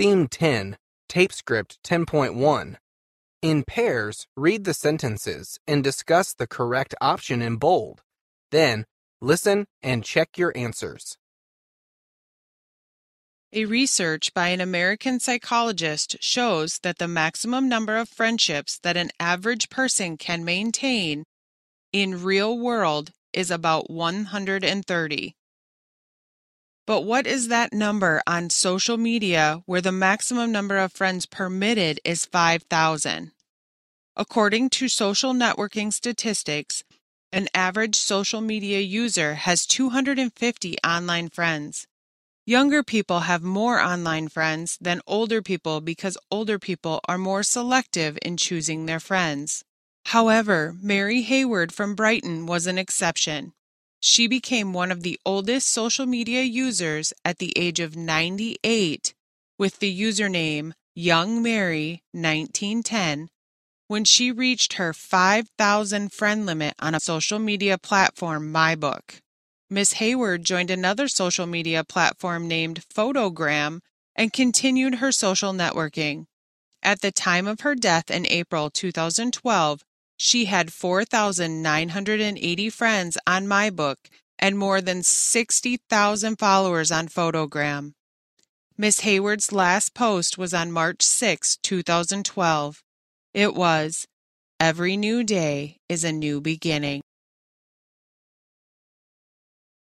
Theme 10, Tape Script 10.1. In pairs, read the sentences and discuss the correct option in bold. Then, listen and check your answers. A research by an American psychologist shows that the maximum number of friendships that an average person can maintain in real world is about 130. But what is that number on social media where the maximum number of friends permitted is 5,000? According to social networking statistics, an average social media user has 250 online friends. Younger people have more online friends than older people because older people are more selective in choosing their friends. However, Mary Hayward from Brighton was an exception. She became one of the oldest social media users at the age of 98 with the username Young Mary 1910 when she reached her 5,000 friend limit on a social media platform, MyBook. Miss Hayward joined another social media platform named Photogram and continued her social networking. At the time of her death in April 2012, she had 4,980 friends on MyBook and more than 60,000 followers on Photogram. Miss Hayward's last post was on March 6, 2012. It was, Every new day is a new beginning.